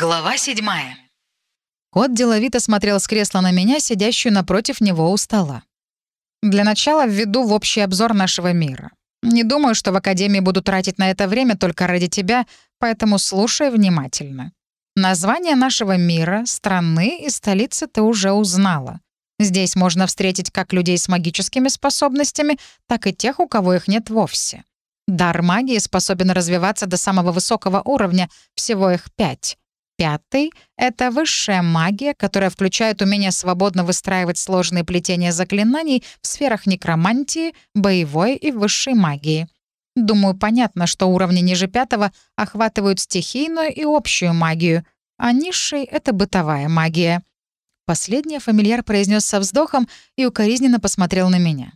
Глава седьмая. Кот деловито смотрел с кресла на меня, сидящую напротив него у стола. Для начала введу в общий обзор нашего мира. Не думаю, что в Академии буду тратить на это время только ради тебя, поэтому слушай внимательно. Название нашего мира, страны и столицы ты уже узнала. Здесь можно встретить как людей с магическими способностями, так и тех, у кого их нет вовсе. Дар магии способен развиваться до самого высокого уровня, всего их пять. Пятый — это высшая магия, которая включает умение свободно выстраивать сложные плетения заклинаний в сферах некромантии, боевой и высшей магии. Думаю, понятно, что уровни ниже пятого охватывают стихийную и общую магию, а низший — это бытовая магия. Последнее фамильяр произнес со вздохом и укоризненно посмотрел на меня.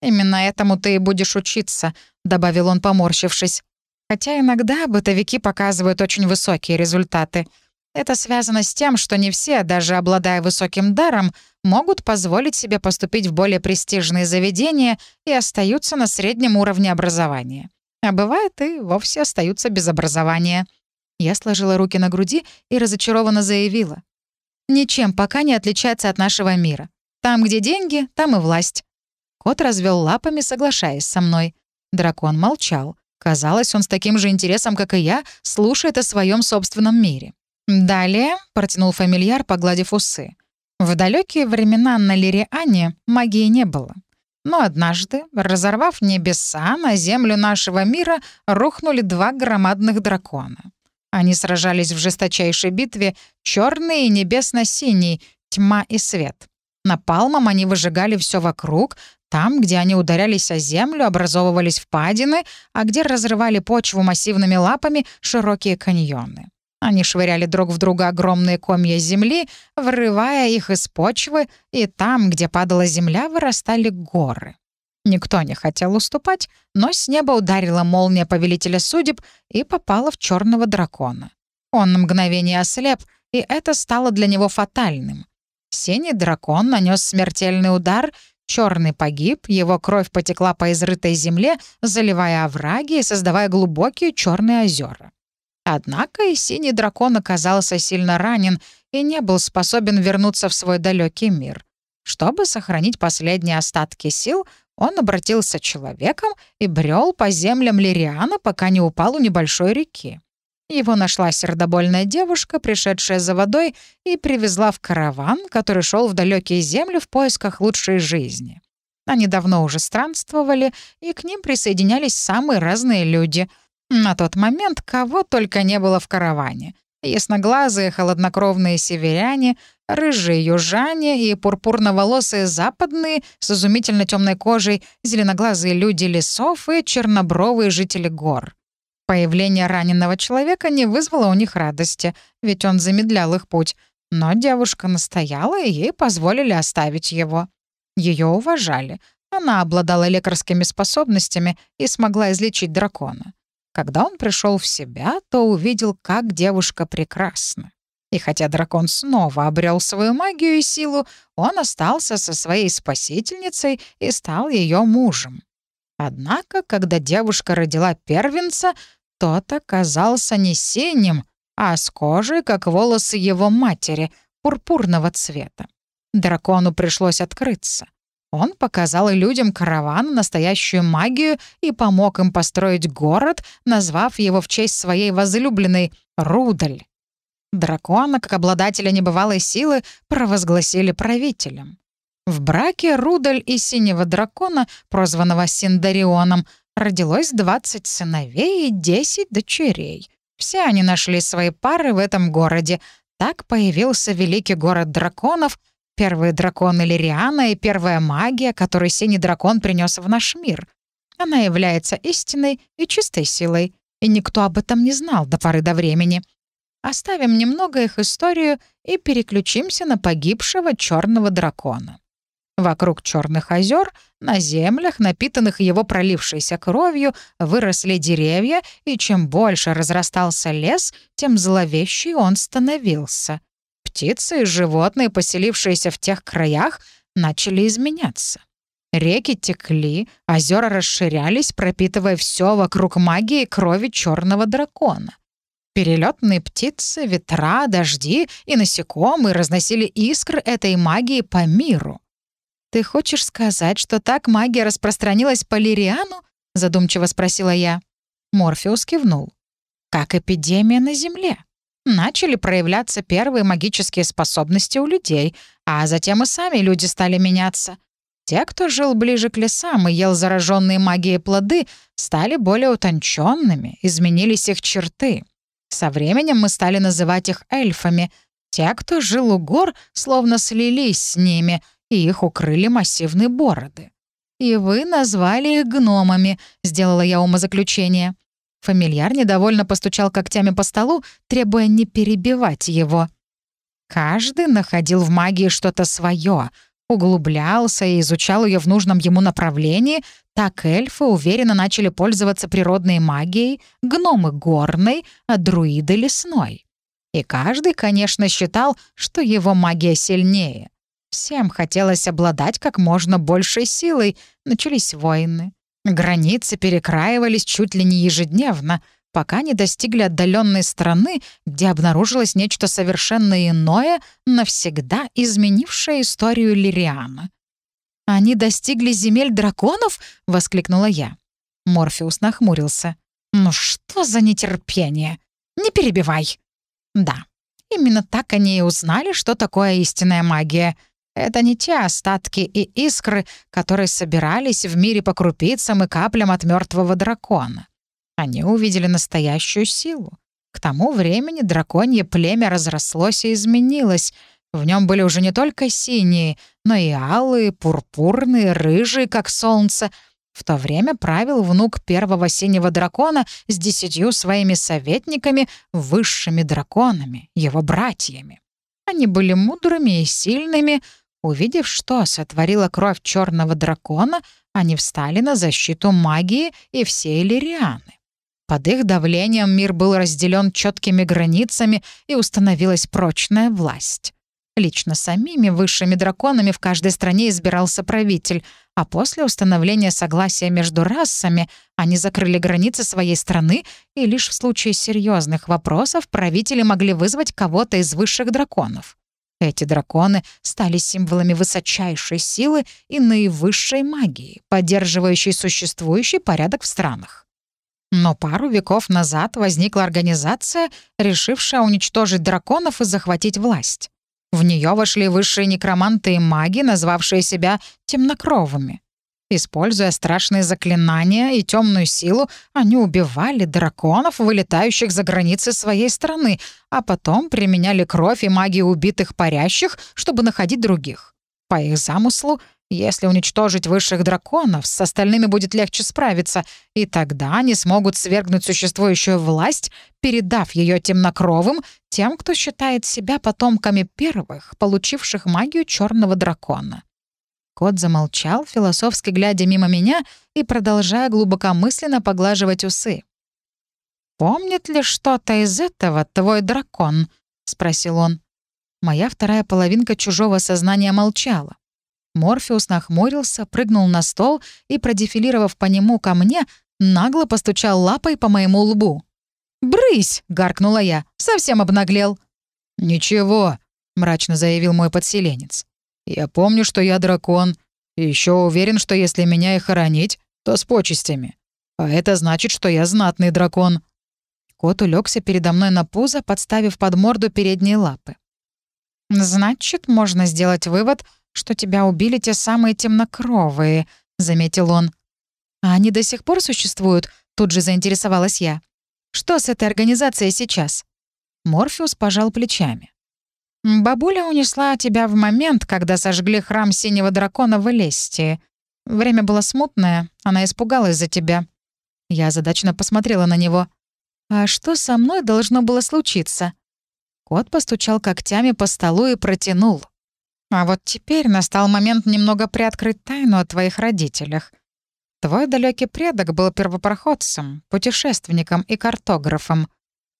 «Именно этому ты и будешь учиться», — добавил он, поморщившись. Хотя иногда бытовики показывают очень высокие результаты. Это связано с тем, что не все, даже обладая высоким даром, могут позволить себе поступить в более престижные заведения и остаются на среднем уровне образования. А бывает и вовсе остаются без образования. Я сложила руки на груди и разочарованно заявила. «Ничем пока не отличается от нашего мира. Там, где деньги, там и власть». Кот развел лапами, соглашаясь со мной. Дракон молчал. Казалось, он с таким же интересом, как и я, слушает о своем собственном мире. «Далее», — протянул фамильяр, погладив усы, «в далекие времена на Лириане магии не было. Но однажды, разорвав небеса, на землю нашего мира рухнули два громадных дракона. Они сражались в жесточайшей битве черный и небесно-синий, тьма и свет. Напалмом они выжигали все вокруг, там, где они ударялись о землю, образовывались впадины, а где разрывали почву массивными лапами широкие каньоны. Они швыряли друг в друга огромные комья земли, вырывая их из почвы, и там, где падала земля, вырастали горы. Никто не хотел уступать, но с неба ударила молния повелителя судеб и попала в черного дракона. Он на мгновение ослеп, и это стало для него фатальным. Синий дракон нанес смертельный удар Черный погиб, его кровь потекла по изрытой земле, заливая овраги и создавая глубокие черные озера. Однако и синий дракон оказался сильно ранен и не был способен вернуться в свой далекий мир. Чтобы сохранить последние остатки сил, он обратился человеком и брел по землям Лириана, пока не упал у небольшой реки. Его нашла сердобольная девушка, пришедшая за водой, и привезла в караван, который шел в далекие земли в поисках лучшей жизни. Они давно уже странствовали, и к ним присоединялись самые разные люди. На тот момент кого только не было в караване. Ясноглазые, холоднокровные северяне, рыжие южане и пурпурноволосые западные с изумительно темной кожей, зеленоглазые люди лесов и чернобровые жители гор — Появление раненого человека не вызвало у них радости, ведь он замедлял их путь. Но девушка настояла, и ей позволили оставить его. Ее уважали. Она обладала лекарскими способностями и смогла излечить дракона. Когда он пришел в себя, то увидел, как девушка прекрасна. И хотя дракон снова обрел свою магию и силу, он остался со своей спасительницей и стал ее мужем. Однако, когда девушка родила первенца, тот оказался не синим, а с кожей, как волосы его матери, пурпурного цвета. Дракону пришлось открыться. Он показал людям караван настоящую магию и помог им построить город, назвав его в честь своей возлюбленной Рудаль. Дракона, как обладателя небывалой силы, провозгласили правителем. В браке Рудаль и синего дракона, прозванного Синдарионом, родилось 20 сыновей и 10 дочерей. Все они нашли свои пары в этом городе. Так появился великий город драконов, первые драконы Лириана и первая магия, которую синий дракон принес в наш мир. Она является истинной и чистой силой, и никто об этом не знал до поры до времени. Оставим немного их историю и переключимся на погибшего черного дракона. Вокруг черных озер, на землях, напитанных его пролившейся кровью, выросли деревья, и чем больше разрастался лес, тем зловещий он становился. Птицы и животные, поселившиеся в тех краях, начали изменяться. Реки текли, озера расширялись, пропитывая все вокруг магии крови черного дракона. Перелетные птицы, ветра, дожди и насекомые разносили искры этой магии по миру. «Ты хочешь сказать, что так магия распространилась по Лириану?» — задумчиво спросила я. Морфеус кивнул. «Как эпидемия на Земле. Начали проявляться первые магические способности у людей, а затем и сами люди стали меняться. Те, кто жил ближе к лесам и ел зараженные магией плоды, стали более утонченными, изменились их черты. Со временем мы стали называть их эльфами. Те, кто жил у гор, словно слились с ними, и их укрыли массивные бороды. «И вы назвали их гномами», — сделала я умозаключение. Фамильяр недовольно постучал когтями по столу, требуя не перебивать его. Каждый находил в магии что-то свое, углублялся и изучал ее в нужном ему направлении, так эльфы уверенно начали пользоваться природной магией, гномы — горной, а друиды — лесной. И каждый, конечно, считал, что его магия сильнее. Всем хотелось обладать как можно большей силой. Начались войны. Границы перекраивались чуть ли не ежедневно, пока не достигли отдаленной страны, где обнаружилось нечто совершенно иное, навсегда изменившее историю Лириана. «Они достигли земель драконов?» — воскликнула я. Морфеус нахмурился. «Ну что за нетерпение? Не перебивай!» «Да, именно так они и узнали, что такое истинная магия — это не те остатки и искры, которые собирались в мире по крупицам и каплям от мертвого дракона. Они увидели настоящую силу. К тому времени драконье племя разрослось и изменилось. В нем были уже не только синие, но и алые, пурпурные, рыжие, как солнце. В то время правил внук первого синего дракона с десятью своими советниками, высшими драконами, его братьями. Они были мудрыми и сильными, Увидев, что сотворила кровь черного дракона, они встали на защиту магии и всей Лирианы. Под их давлением мир был разделен четкими границами и установилась прочная власть. Лично самими высшими драконами в каждой стране избирался правитель, а после установления согласия между расами они закрыли границы своей страны, и лишь в случае серьезных вопросов правители могли вызвать кого-то из высших драконов. Эти драконы стали символами высочайшей силы и наивысшей магии, поддерживающей существующий порядок в странах. Но пару веков назад возникла организация, решившая уничтожить драконов и захватить власть. В нее вошли высшие некроманты и маги, назвавшие себя темнокровыми. Используя страшные заклинания и темную силу, они убивали драконов, вылетающих за границы своей страны, а потом применяли кровь и магию убитых парящих, чтобы находить других. По их замыслу, если уничтожить высших драконов, с остальными будет легче справиться, и тогда они смогут свергнуть существующую власть, передав ее темнокровым, тем, кто считает себя потомками первых, получивших магию черного дракона. Кот замолчал, философски глядя мимо меня и продолжая глубокомысленно поглаживать усы. «Помнит ли что-то из этого твой дракон?» — спросил он. Моя вторая половинка чужого сознания молчала. Морфеус нахмурился, прыгнул на стол и, продефилировав по нему ко мне, нагло постучал лапой по моему лбу. «Брысь!» — гаркнула я. «Совсем обнаглел». «Ничего», — мрачно заявил мой подселенец. Я помню, что я дракон, и еще уверен, что если меня и хоронить, то с почестями. А это значит, что я знатный дракон». Кот улегся передо мной на пузо, подставив под морду передние лапы. «Значит, можно сделать вывод, что тебя убили те самые темнокровые», — заметил он. «А они до сих пор существуют?» — тут же заинтересовалась я. «Что с этой организацией сейчас?» Морфеус пожал плечами. Бабуля унесла тебя в момент, когда сожгли храм синего дракона в Элестии. Время было смутное, она испугалась за тебя. Я задачно посмотрела на него. А что со мной должно было случиться? Кот постучал когтями по столу и протянул. А вот теперь настал момент немного приоткрыть тайну о твоих родителях. Твой далекий предок был первопроходцем, путешественником и картографом.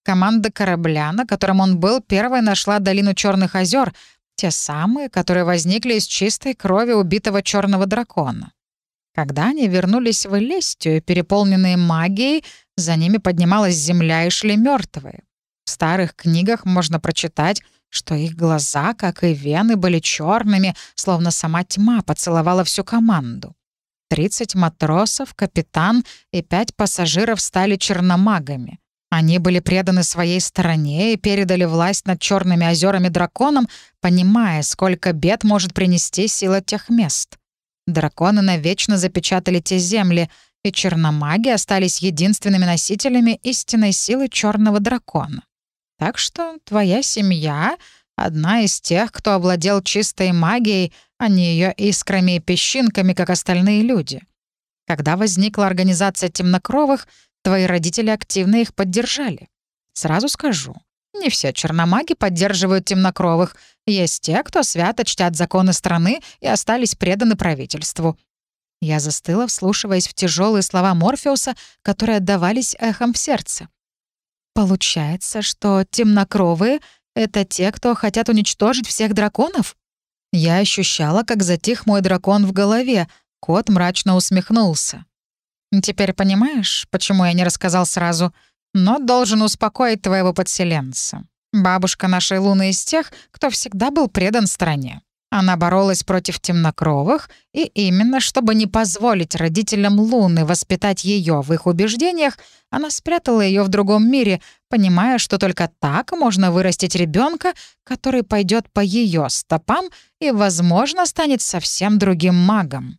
Команда корабля, на котором он был, первой нашла долину Черных озер, те самые, которые возникли из чистой крови убитого черного дракона. Когда они вернулись в Элестию, переполненные магией, за ними поднималась земля и шли мертвые. В старых книгах можно прочитать, что их глаза, как и вены, были черными, словно сама тьма поцеловала всю команду. Тридцать матросов, капитан и пять пассажиров стали черномагами. Они были преданы своей стороне и передали власть над черными озерами драконам, понимая, сколько бед может принести сила тех мест. Драконы навечно запечатали те земли, и черномаги остались единственными носителями истинной силы черного дракона. Так что твоя семья — одна из тех, кто овладел чистой магией, а не ее искрами и песчинками, как остальные люди. Когда возникла организация темнокровых, твои родители активно их поддержали. Сразу скажу, не все черномаги поддерживают темнокровых. Есть те, кто свято чтят законы страны и остались преданы правительству. Я застыла, вслушиваясь в тяжелые слова Морфеуса, которые отдавались эхом в сердце. Получается, что темнокровые — это те, кто хотят уничтожить всех драконов? Я ощущала, как затих мой дракон в голове. Кот мрачно усмехнулся. «Теперь понимаешь, почему я не рассказал сразу? Но должен успокоить твоего подселенца. Бабушка нашей Луны из тех, кто всегда был предан стране. Она боролась против темнокровых, и именно чтобы не позволить родителям Луны воспитать ее в их убеждениях, она спрятала ее в другом мире, понимая, что только так можно вырастить ребенка, который пойдет по ее стопам и, возможно, станет совсем другим магом.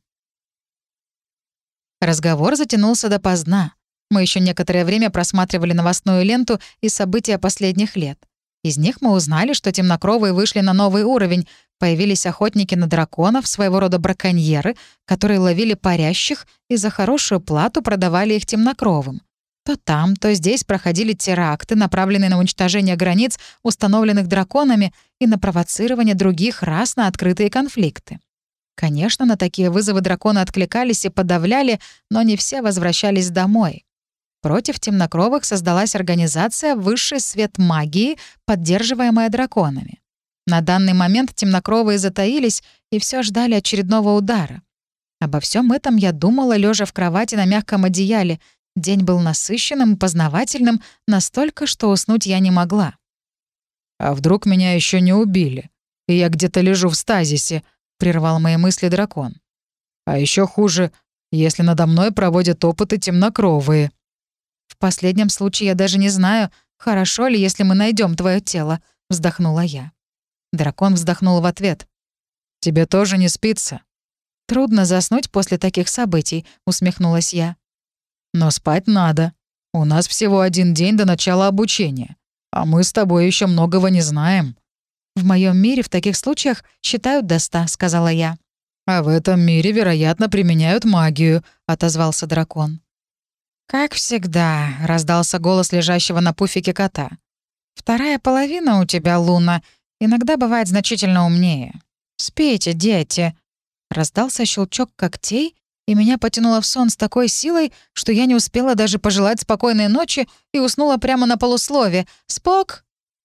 Разговор затянулся допоздна. Мы еще некоторое время просматривали новостную ленту и события последних лет. Из них мы узнали, что темнокровые вышли на новый уровень, Появились охотники на драконов, своего рода браконьеры, которые ловили парящих и за хорошую плату продавали их темнокровым. То там, то здесь проходили теракты, направленные на уничтожение границ, установленных драконами, и на провоцирование других рас на открытые конфликты. Конечно, на такие вызовы драконы откликались и подавляли, но не все возвращались домой. Против темнокровых создалась организация «Высший свет магии», поддерживаемая драконами. На данный момент темнокровые затаились и все ждали очередного удара. Обо всем этом я думала, лежа в кровати на мягком одеяле. День был насыщенным познавательным, настолько, что уснуть я не могла. «А вдруг меня еще не убили, и я где-то лежу в стазисе?» — прервал мои мысли дракон. «А еще хуже, если надо мной проводят опыты темнокровые». «В последнем случае я даже не знаю, хорошо ли, если мы найдем твое тело», — вздохнула я. Дракон вздохнул в ответ. «Тебе тоже не спится?» «Трудно заснуть после таких событий», — усмехнулась я. «Но спать надо. У нас всего один день до начала обучения, а мы с тобой еще многого не знаем». «В моем мире в таких случаях считают до ста», — сказала я. «А в этом мире, вероятно, применяют магию», — отозвался дракон. «Как всегда», — раздался голос лежащего на пуфике кота. «Вторая половина у тебя, Луна, иногда бывает значительно умнее. Спейте, дети!» Раздался щелчок когтей, и меня потянуло в сон с такой силой, что я не успела даже пожелать спокойной ночи и уснула прямо на полуслове. «Спок!